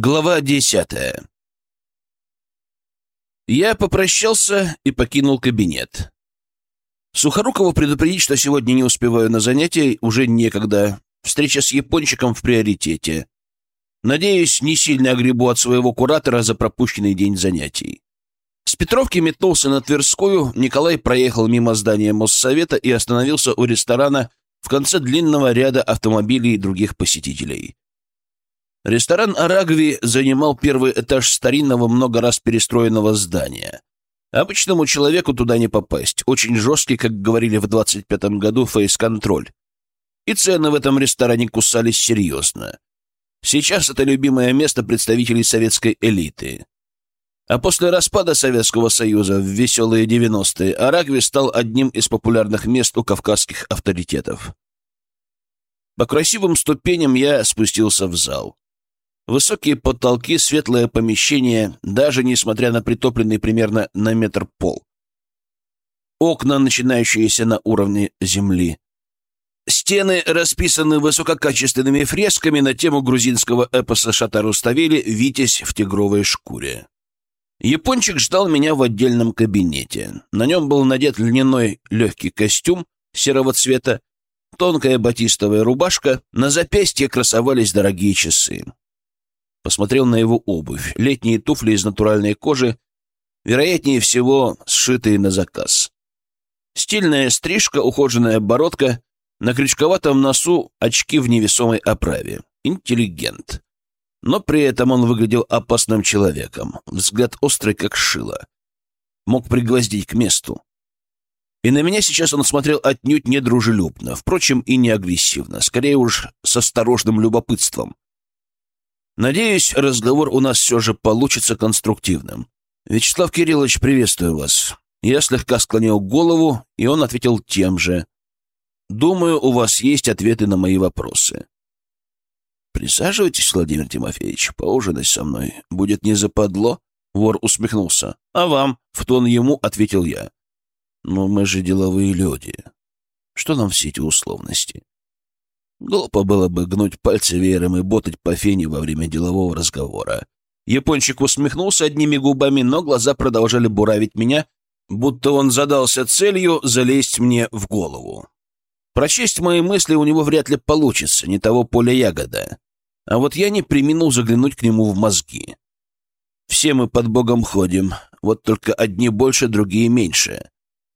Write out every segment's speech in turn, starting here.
Глава десятая. Я попрощался и покинул кабинет. Сухорукову предупредить, что сегодня не успеваю на занятия, уже некогда. Встреча с япончиком в приоритете. Надеюсь, не сильно огребу от своего куратора за пропущенный день занятий. С Петровки метнулся на Тверскую, Николай проехал мимо здания Моссовета и остановился у ресторана в конце длинного ряда автомобилей и других посетителей. Ресторан «Арагви» занимал первый этаж старинного, много раз перестроенного здания. Обычному человеку туда не попасть. Очень жесткий, как говорили в 25-м году, фейс-контроль. И цены в этом ресторане кусались серьезно. Сейчас это любимое место представителей советской элиты. А после распада Советского Союза в веселые 90-е Арагви стал одним из популярных мест у кавказских авторитетов. По красивым ступеням я спустился в зал. Высокие потолки, светлое помещение, даже несмотря на притопленный примерно на метр пол. Окна, начинающиеся на уровне земли. Стены расписаны высококачественными фресками на тему грузинского эпоса Шатаруставели «Витязь в тигровой шкуре». Япончик ждал меня в отдельном кабинете. На нем был надет льняной легкий костюм серого цвета, тонкая батистовая рубашка, на запястье красовались дорогие часы. Посмотрел на его обувь. Летние туфли из натуральной кожи, вероятнее всего, сшитые на заказ. Стильная стрижка, ухоженная бородка, на крючковатом носу очки в невесомой оправе. Интеллигент. Но при этом он выглядел опасным человеком. Взгляд острый, как шило. Мог пригвоздить к месту. И на меня сейчас он смотрел отнюдь не дружелюбно, впрочем, и не агрессивно, скорее уж с осторожным любопытством. Надеюсь, разговор у нас все же получится конструктивным. Вячеслав Кириллович, приветствую вас. Я слегка склонил голову, и он ответил тем же. Думаю, у вас есть ответы на мои вопросы. Присаживайтесь, Владимир Тимофеевич, поужинать со мной. Будет не западло? Вор усмехнулся. А вам? В тон ему ответил я. Но мы же деловые люди. Что нам все эти условности? Глупо было бы гнуть пальцы веером и ботать по фене во время делового разговора. Япончик усмехнулся одними губами, но глаза продолжали буравить меня, будто он задался целью залезть мне в голову. Прочесть мои мысли у него вряд ли получится, не того поля ягода. А вот я не приминул заглянуть к нему в мозги. Все мы под Богом ходим, вот только одни больше, другие меньше.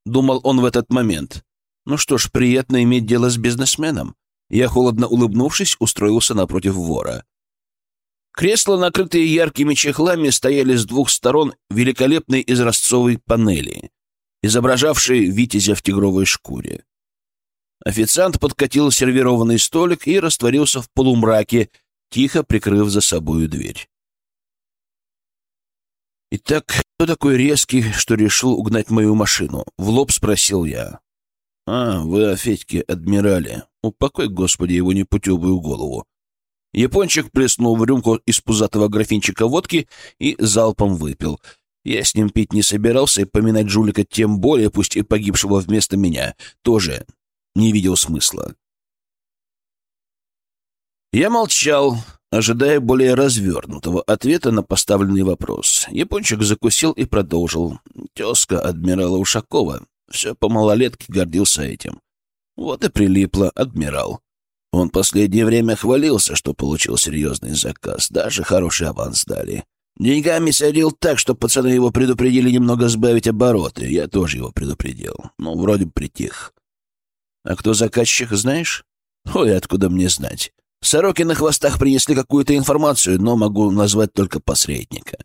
Думал он в этот момент. Ну что ж, приятно иметь дело с бизнесменом. Я, холодно улыбнувшись, устроился напротив вора. Кресла, накрытые яркими чехлами, стояли с двух сторон великолепной изразцовой панели, изображавшей витязя в тигровой шкуре. Официант подкатил сервированный столик и растворился в полумраке, тихо прикрыв за собою дверь. «Итак, кто такой резкий, что решил угнать мою машину?» — в лоб спросил я. «А, вы о Федьке, адмирале. Упокой, Господи, его непутевую голову». Япончик плеснул в рюмку из пузатого графинчика водки и залпом выпил. Я с ним пить не собирался и поминать жулика тем более, пусть и погибшего вместо меня, тоже не видел смысла. Я молчал, ожидая более развернутого ответа на поставленный вопрос. Япончик закусил и продолжил. Тезка адмирала Ушакова все по малолетке гордился этим. Вот и прилипло, адмирал. Он последнее время хвалился, что получил серьезный заказ, даже хороший аванс дали. Деньгами сорил так, что пацаны его предупредили немного сбавить обороты. Я тоже его предупредил. Ну, вроде притих. А кто заказчик, знаешь? Ой, откуда мне знать? Сороки на хвостах принесли какую-то информацию, но могу назвать только посредника.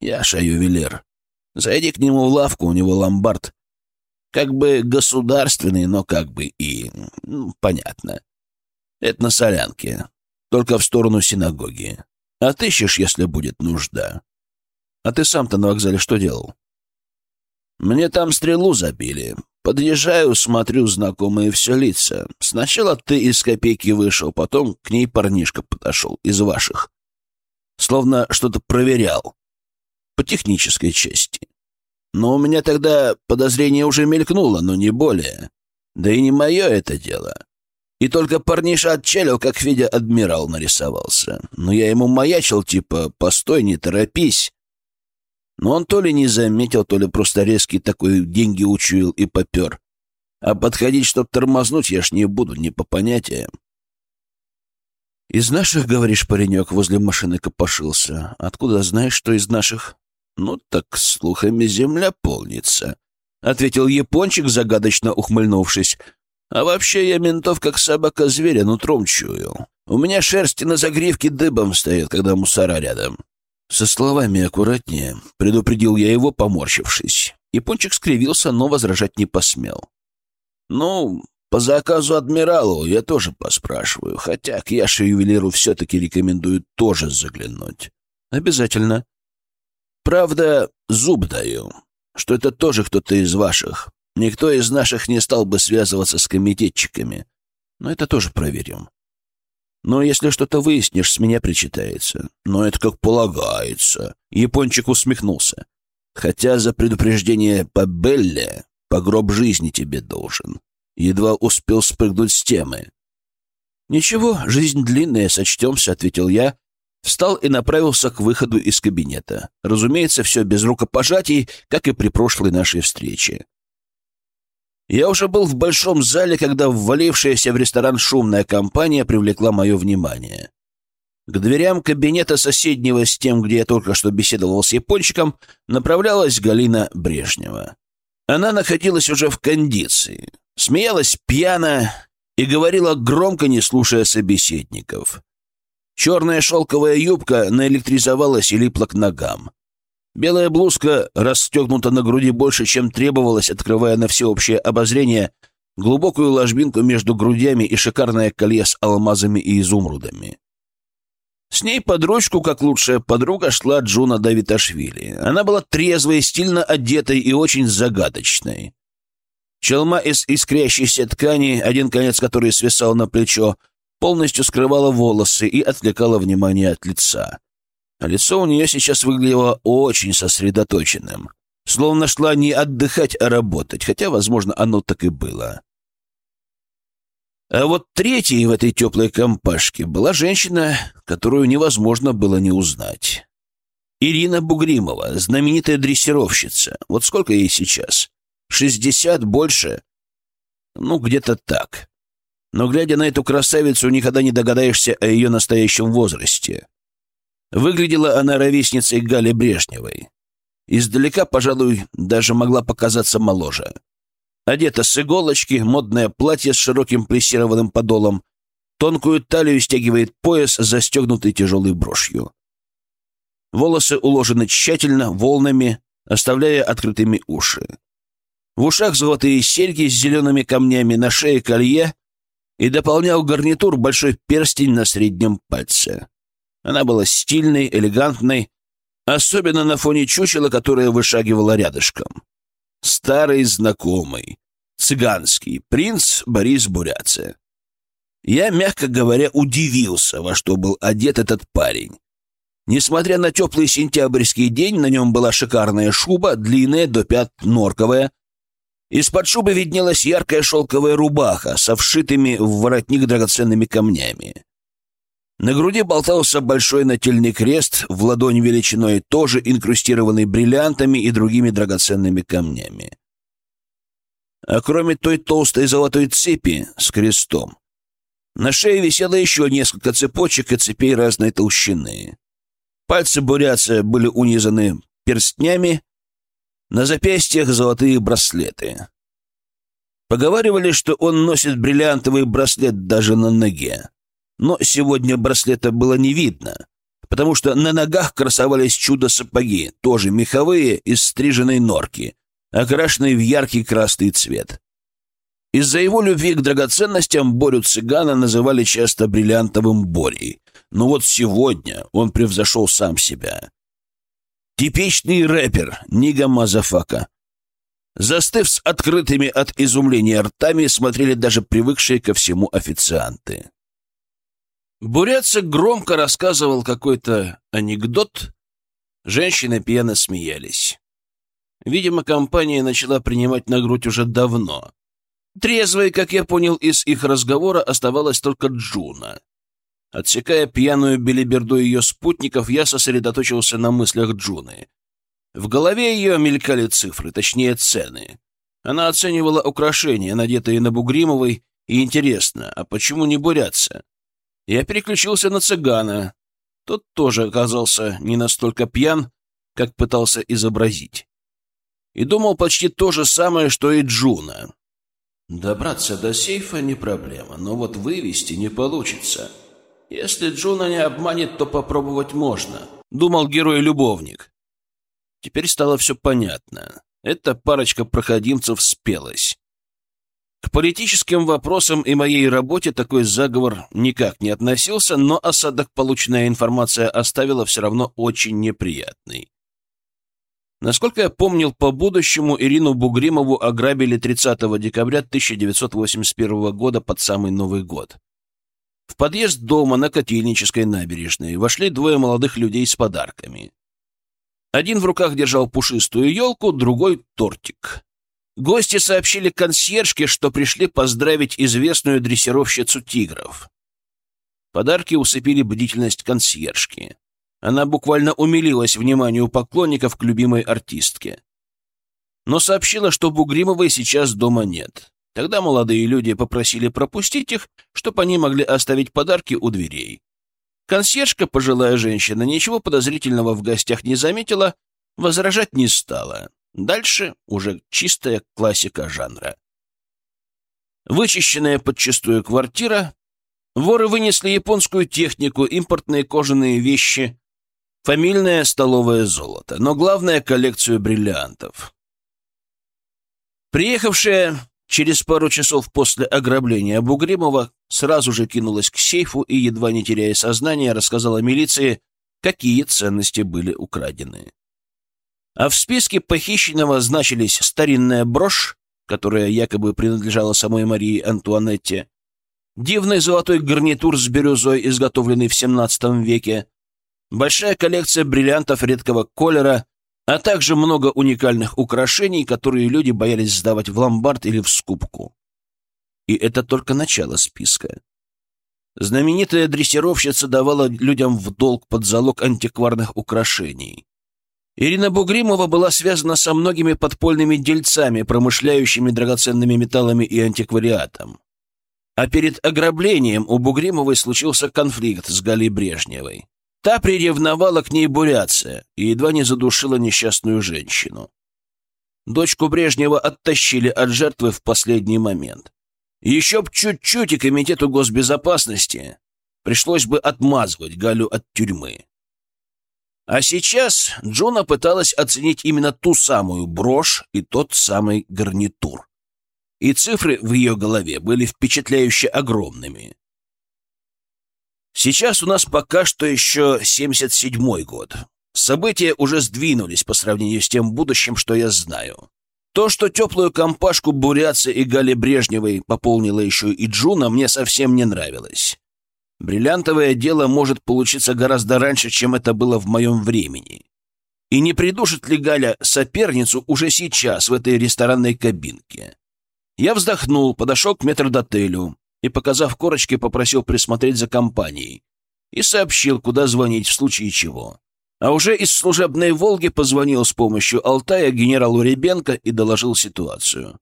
Яша ювелир. Зайди к нему в лавку, у него ломбард. Как бы государственный, но как бы и... Ну, понятно. Это на солянке. Только в сторону синагоги. Отыщешь, если будет нужда. А ты сам-то на вокзале что делал? Мне там стрелу забили. Подъезжаю, смотрю, знакомые все лица. Сначала ты из копейки вышел, потом к ней парнишка подошел, из ваших. Словно что-то проверял. По технической части. Но у меня тогда подозрение уже мелькнуло, но не более. Да и не мое это дело. И только парниша отчалил, как Федя адмирал нарисовался. Но я ему маячил, типа, постой, не торопись. Но он то ли не заметил, то ли просто резкий такой деньги учуял и попер. А подходить, чтоб тормознуть, я ж не буду, не по понятиям. «Из наших, говоришь, паренек, возле машины копошился. Откуда знаешь, что из наших?» «Ну так слухами земля полнится», — ответил япончик, загадочно ухмыльнувшись. «А вообще я ментов, как собака зверя, нутром чую. У меня шерсти на загривке дыбом стоят, когда мусора рядом». «Со словами аккуратнее», — предупредил я его, поморщившись. Япончик скривился, но возражать не посмел. «Ну, по заказу адмиралу я тоже поспрашиваю, хотя к Яше-ювелиру все-таки рекомендую тоже заглянуть». «Обязательно». «Правда, зуб даю, что это тоже кто-то из ваших. Никто из наших не стал бы связываться с комитетчиками. Но это тоже проверим. Но если что-то выяснишь, с меня причитается. Но это как полагается. Япончик усмехнулся. Хотя за предупреждение по Белле по гроб жизни тебе должен. Едва успел спрыгнуть с темы. «Ничего, жизнь длинная, сочтемся», — ответил я, встал и направился к выходу из кабинета. Разумеется, все без рукопожатий, как и при прошлой нашей встрече. Я уже был в большом зале, когда ввалившаяся в ресторан шумная компания привлекла мое внимание. К дверям кабинета соседнего с тем, где я только что беседовал с япончиком, направлялась Галина Брежнева. Она находилась уже в кондиции, смеялась пьяно и говорила громко, не слушая собеседников. Черная шелковая юбка наэлектризовалась и липла к ногам. Белая блузка расстегнута на груди больше, чем требовалось, открывая на всеобщее обозрение глубокую ложбинку между грудями и шикарное колье с алмазами и изумрудами. С ней под ручку, как лучшая подруга, шла Джуна Давиташвили. Она была трезвой, стильно одетой и очень загадочной. Челма из искрящейся ткани, один конец которой свисал на плечо, полностью скрывала волосы и отвлекала внимание от лица. Лицо у нее сейчас выглядело очень сосредоточенным, словно шла не отдыхать, а работать, хотя, возможно, оно так и было. А вот третьей в этой теплой компашке была женщина, которую невозможно было не узнать. Ирина Бугримова, знаменитая дрессировщица. Вот сколько ей сейчас? Шестьдесят больше? Ну, где-то так. Но, глядя на эту красавицу, никогда не догадаешься о ее настоящем возрасте. Выглядела она ровесницей Гали Брежневой. Издалека, пожалуй, даже могла показаться моложе. Одета с иголочки, модное платье с широким плессированным подолом, тонкую талию стягивает пояс, застегнутый тяжелой брошью. Волосы уложены тщательно, волнами, оставляя открытыми уши. В ушах золотые серьги с зелеными камнями, на шее колье и дополнял гарнитур большой перстень на среднем пальце. Она была стильной, элегантной, особенно на фоне чучела, которое вышагивало рядышком. Старый знакомый, цыганский принц Борис Буряция. Я, мягко говоря, удивился, во что был одет этот парень. Несмотря на теплый сентябрьский день, на нем была шикарная шуба, длинная до пят норковая. Из-под шубы виднелась яркая шелковая рубаха со вшитыми в воротник драгоценными камнями. На груди болтался большой нательный крест, в ладонь величиной, тоже инкрустированный бриллиантами и другими драгоценными камнями. А кроме той толстой золотой цепи с крестом, на шее висело еще несколько цепочек и цепей разной толщины. Пальцы буряца были унизаны перстнями, на запястьях золотые браслеты. Поговаривали, что он носит бриллиантовый браслет даже на ноге. Но сегодня браслета было не видно, потому что на ногах красовались чудо-сапоги, тоже меховые, из стриженной норки, окрашенные в яркий красный цвет. Из-за его любви к драгоценностям Борю Цыгана называли часто бриллиантовым Борей. Но вот сегодня он превзошел сам себя. Типичный рэпер Нига Мазафака. Застыв с открытыми от изумления ртами, смотрели даже привыкшие ко всему официанты. Буряце громко рассказывал какой-то анекдот. Женщины пьяно смеялись. Видимо, компания начала принимать на грудь уже давно. Трезвой, как я понял из их разговора, оставалась только Джуна. Отсекая пьяную белиберду ее спутников, я сосредоточился на мыслях Джуны. В голове ее мелькали цифры, точнее цены. Она оценивала украшения, надетые на Бугримовой, и интересно, а почему не Буряце? Я переключился на цыгана. Тот тоже оказался не настолько пьян, как пытался изобразить. И думал почти то же самое, что и Джуна. Добраться до сейфа не проблема, но вот вывести не получится. Если Джуна не обманет, то попробовать можно, думал герой-любовник. Теперь стало все понятно. Эта парочка проходимцев спелась. К политическим вопросам и моей работе такой заговор никак не относился, но осадок полученная информация оставила все равно очень неприятный. Насколько я помнил, по будущему Ирину Бугримову ограбили 30 декабря 1981 года под самый Новый год. В подъезд дома на Котельнической набережной вошли двое молодых людей с подарками. Один в руках держал пушистую елку, другой — тортик. Гости сообщили консьержке, что пришли поздравить известную дрессировщицу тигров. Подарки усыпили бдительность консьержки. Она буквально умилилась вниманию поклонников к любимой артистке. Но сообщила, что Бугримовой сейчас дома нет. Тогда молодые люди попросили пропустить их, чтобы они могли оставить подарки у дверей. Консьержка, пожилая женщина, ничего подозрительного в гостях не заметила, возражать не стала. Дальше уже чистая классика жанра. Вычищенная подчистую квартира, воры вынесли японскую технику, импортные кожаные вещи, фамильное столовое золото, но главное — коллекцию бриллиантов. Приехавшая через пару часов после ограбления Бугримова сразу же кинулась к сейфу и, едва не теряя сознание, рассказала милиции, какие ценности были украдены. А в списке похищенного значились старинная брошь, которая якобы принадлежала самой Марии Антуанетте, дивный золотой гарнитур с бирюзой, изготовленный в XVII веке, большая коллекция бриллиантов редкого колера, а также много уникальных украшений, которые люди боялись сдавать в ломбард или в скупку. И это только начало списка. Знаменитая дрессировщица давала людям в долг под залог антикварных украшений. Ирина Бугримова была связана со многими подпольными дельцами, промышляющими драгоценными металлами и антиквариатом. А перед ограблением у Бугримовой случился конфликт с Галей Брежневой. Та приревновала к ней буряция и едва не задушила несчастную женщину. Дочку Брежнева оттащили от жертвы в последний момент. Еще б чуть-чуть и Комитету госбезопасности пришлось бы отмазывать Галю от тюрьмы. А сейчас Джуна пыталась оценить именно ту самую брошь и тот самый гарнитур. И цифры в ее голове были впечатляюще огромными. Сейчас у нас пока что еще 77-й год. События уже сдвинулись по сравнению с тем будущим, что я знаю. То, что теплую компашку Буряца и Гали Брежневой пополнила еще и Джуна, мне совсем не нравилось. Бриллиантовое дело может получиться гораздо раньше, чем это было в моем времени. И не придушит ли Галя соперницу уже сейчас в этой ресторанной кабинке? Я вздохнул, подошел к метрдотелю, и, показав корочки, попросил присмотреть за компанией и сообщил, куда звонить в случае чего. А уже из служебной «Волги» позвонил с помощью Алтая генералу Ребенко и доложил ситуацию.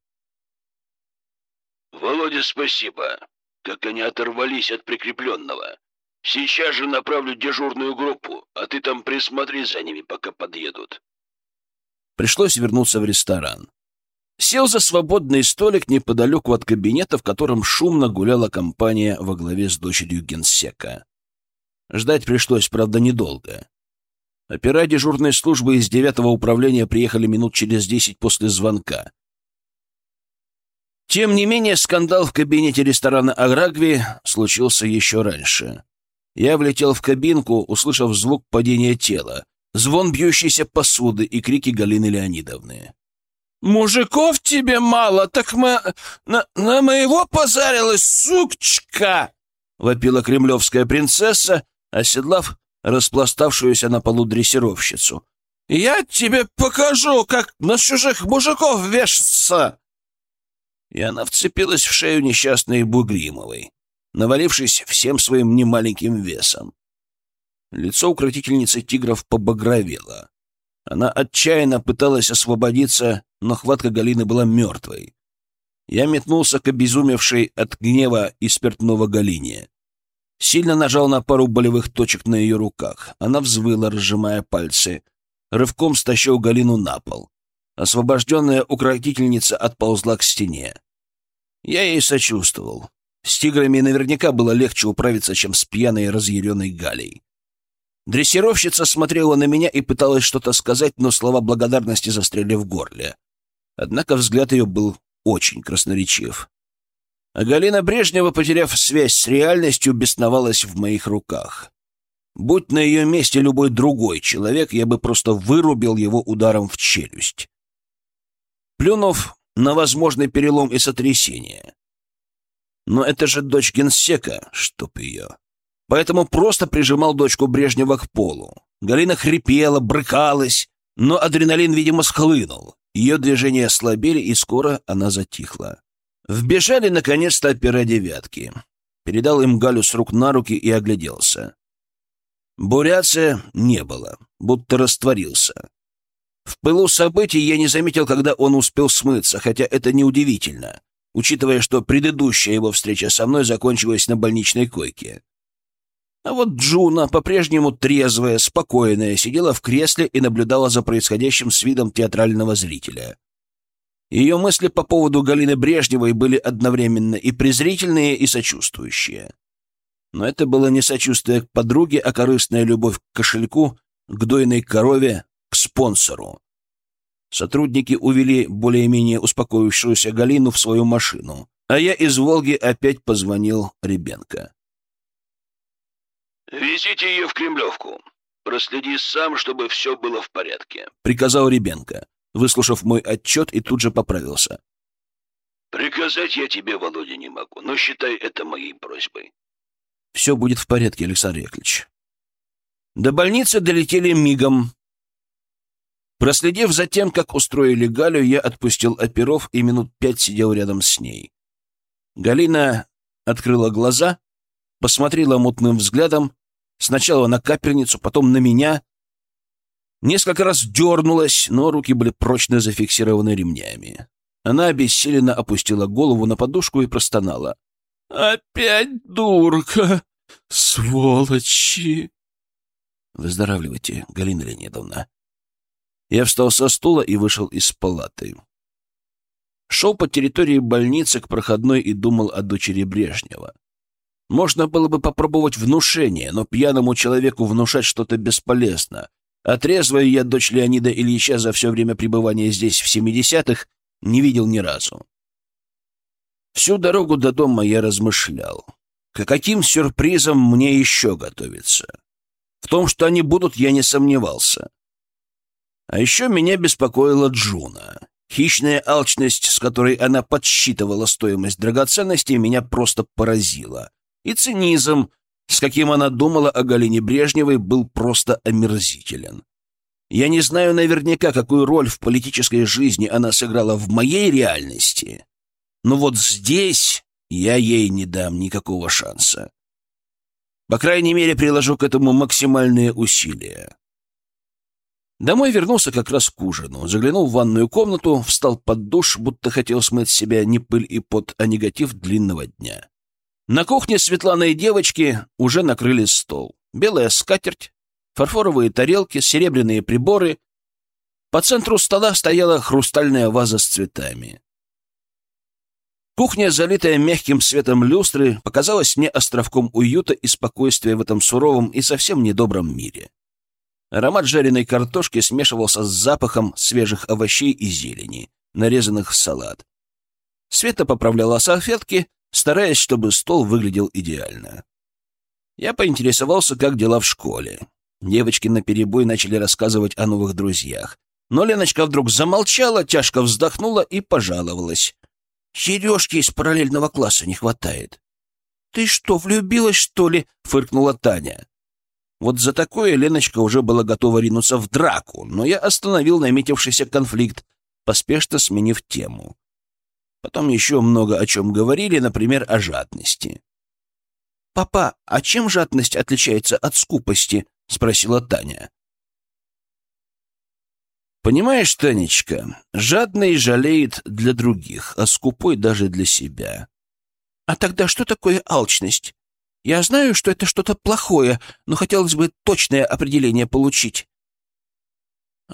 «Володя, спасибо. Как они оторвались от прикрепленного. Сейчас же направлю дежурную группу, а ты там присмотри за ними, пока подъедут». Пришлось вернуться в ресторан сел за свободный столик неподалеку от кабинета, в котором шумно гуляла компания во главе с дочерью генсека. Ждать пришлось, правда, недолго. Опера дежурной службы из девятого управления приехали минут через десять после звонка. Тем не менее, скандал в кабинете ресторана «Аграгви» случился еще раньше. Я влетел в кабинку, услышав звук падения тела, звон бьющейся посуды и крики Галины Леонидовны. «Мужиков тебе мало, так мы... на, на моего позарилась, сукчка!» — вопила кремлевская принцесса, оседлав распластавшуюся на полу дрессировщицу. «Я тебе покажу, как на чужих мужиков вешаться!» И она вцепилась в шею несчастной Бугримовой, навалившись всем своим немаленьким весом. Лицо укротительницы тигров побагровело. Она отчаянно пыталась освободиться, но хватка Галины была мертвой. Я метнулся к обезумевшей от гнева и спиртного Галине. Сильно нажал на пару болевых точек на ее руках. Она взвыла, разжимая пальцы. Рывком стащил Галину на пол. Освобожденная укротительница отползла к стене. Я ей сочувствовал. С тиграми наверняка было легче управиться, чем с пьяной разъяренной Галей. Дрессировщица смотрела на меня и пыталась что-то сказать, но слова благодарности застряли в горле. Однако взгляд ее был очень красноречив. А Галина Брежнева, потеряв связь с реальностью, бесновалась в моих руках. Будь на ее месте любой другой человек, я бы просто вырубил его ударом в челюсть. Плюнув на возможный перелом и сотрясение. Но это же дочь генсека, чтоб ее поэтому просто прижимал дочку Брежнева к полу. Галина хрипела, брыкалась, но адреналин, видимо, схлынул. Ее движения ослабели, и скоро она затихла. Вбежали, наконец-то, опера девятки. Передал им Галю с рук на руки и огляделся. Буряция не было, будто растворился. В пылу событий я не заметил, когда он успел смыться, хотя это неудивительно, учитывая, что предыдущая его встреча со мной закончилась на больничной койке. А вот Джуна, по-прежнему трезвая, спокойная, сидела в кресле и наблюдала за происходящим с видом театрального зрителя. Ее мысли по поводу Галины Брежневой были одновременно и презрительные, и сочувствующие. Но это было не сочувствие к подруге, а корыстная любовь к кошельку, к дойной корове, к спонсору. Сотрудники увели более-менее успокоившуюся Галину в свою машину, а я из «Волги» опять позвонил Ребенко. «Везите ее в Кремлевку. Проследи сам, чтобы все было в порядке», — приказал Ребенко, выслушав мой отчет и тут же поправился. «Приказать я тебе, Володя, не могу, но считай это моей просьбой». «Все будет в порядке, Александр Яковлевич». До больницы долетели мигом. Проследив за тем, как устроили Галю, я отпустил оперов и минут пять сидел рядом с ней. Галина открыла глаза, посмотрела мутным взглядом, Сначала на капельницу, потом на меня. Несколько раз дернулась, но руки были прочно зафиксированы ремнями. Она обессиленно опустила голову на подушку и простонала. «Опять дурка! Сволочи!» «Выздоравливайте, Галина Леонидовна». Я встал со стула и вышел из палаты. Шел по территории больницы к проходной и думал о дочери Брежнева. Можно было бы попробовать внушение, но пьяному человеку внушать что-то бесполезно. А трезвую я дочь Леонида Ильича за все время пребывания здесь в 70-х не видел ни разу. Всю дорогу до дома я размышлял. К каким сюрпризам мне еще готовиться? В том, что они будут, я не сомневался. А еще меня беспокоила Джуна. Хищная алчность, с которой она подсчитывала стоимость драгоценностей, меня просто поразила и цинизм, с каким она думала о Галине Брежневой, был просто омерзителен. Я не знаю наверняка, какую роль в политической жизни она сыграла в моей реальности, но вот здесь я ей не дам никакого шанса. По крайней мере, приложу к этому максимальные усилия. Домой вернулся как раз к ужину, заглянул в ванную комнату, встал под душ, будто хотел смыть с себя не пыль и пот, а негатив длинного дня. На кухне Светланы и девочки уже накрыли стол. Белая скатерть, фарфоровые тарелки, серебряные приборы. По центру стола стояла хрустальная ваза с цветами. Кухня, залитая мягким светом люстры, показалась мне островком уюта и спокойствия в этом суровом и совсем недобром мире. Аромат жареной картошки смешивался с запахом свежих овощей и зелени, нарезанных в салат. Света поправляла салфетки, стараясь, чтобы стол выглядел идеально. Я поинтересовался, как дела в школе. Девочки наперебой начали рассказывать о новых друзьях. Но Леночка вдруг замолчала, тяжко вздохнула и пожаловалась. «Сережки из параллельного класса не хватает». «Ты что, влюбилась, что ли?» — фыркнула Таня. Вот за такое Леночка уже была готова ринуться в драку, но я остановил наметившийся конфликт, поспешно сменив тему. Потом еще много о чем говорили, например, о жадности. «Папа, а чем жадность отличается от скупости?» — спросила Таня. «Понимаешь, Танечка, жадный жалеет для других, а скупой даже для себя». «А тогда что такое алчность? Я знаю, что это что-то плохое, но хотелось бы точное определение получить».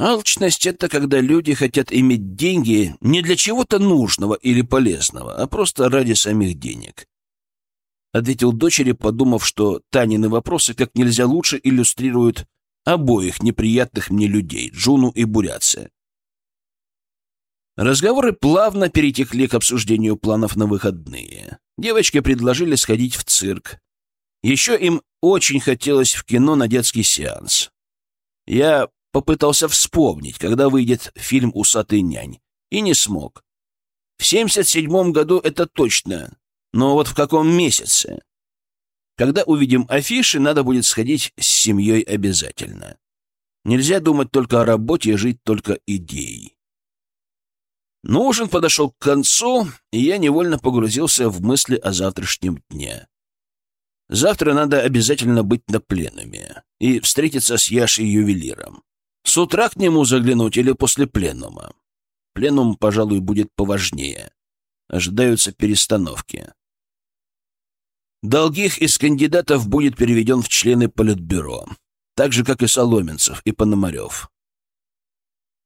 Алчность — это когда люди хотят иметь деньги не для чего-то нужного или полезного, а просто ради самих денег. Ответил дочери, подумав, что Танины вопросы как нельзя лучше иллюстрируют обоих неприятных мне людей, Джуну и Буряция. Разговоры плавно перетекли к обсуждению планов на выходные. Девочки предложили сходить в цирк. Еще им очень хотелось в кино на детский сеанс. Я попытался вспомнить, когда выйдет фильм «Усатый нянь», и не смог. В 77 году это точно, но вот в каком месяце? Когда увидим афиши, надо будет сходить с семьей обязательно. Нельзя думать только о работе и жить только идеей. Но ужин подошел к концу, и я невольно погрузился в мысли о завтрашнем дне. Завтра надо обязательно быть на пленуме и встретиться с Яшей-ювелиром. С утра к нему заглянуть или после пленума? Пленум, пожалуй, будет поважнее. Ожидаются перестановки. Долгих из кандидатов будет переведен в члены Политбюро, так же, как и Соломенцев и Пономарев.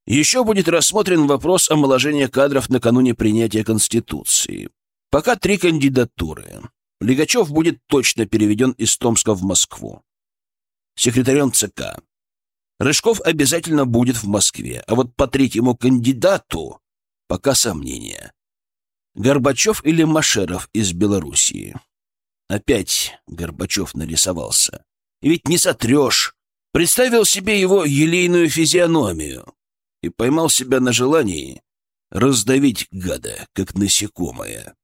Еще будет рассмотрен вопрос омоложения кадров накануне принятия Конституции. Пока три кандидатуры. Лигачев будет точно переведен из Томска в Москву. Секретарем ЦК. Рыжков обязательно будет в Москве, а вот по третьему кандидату пока сомнения. Горбачев или Машеров из Белоруссии. Опять Горбачев нарисовался. Ведь не сотрешь. Представил себе его елейную физиономию и поймал себя на желании раздавить гада, как насекомое.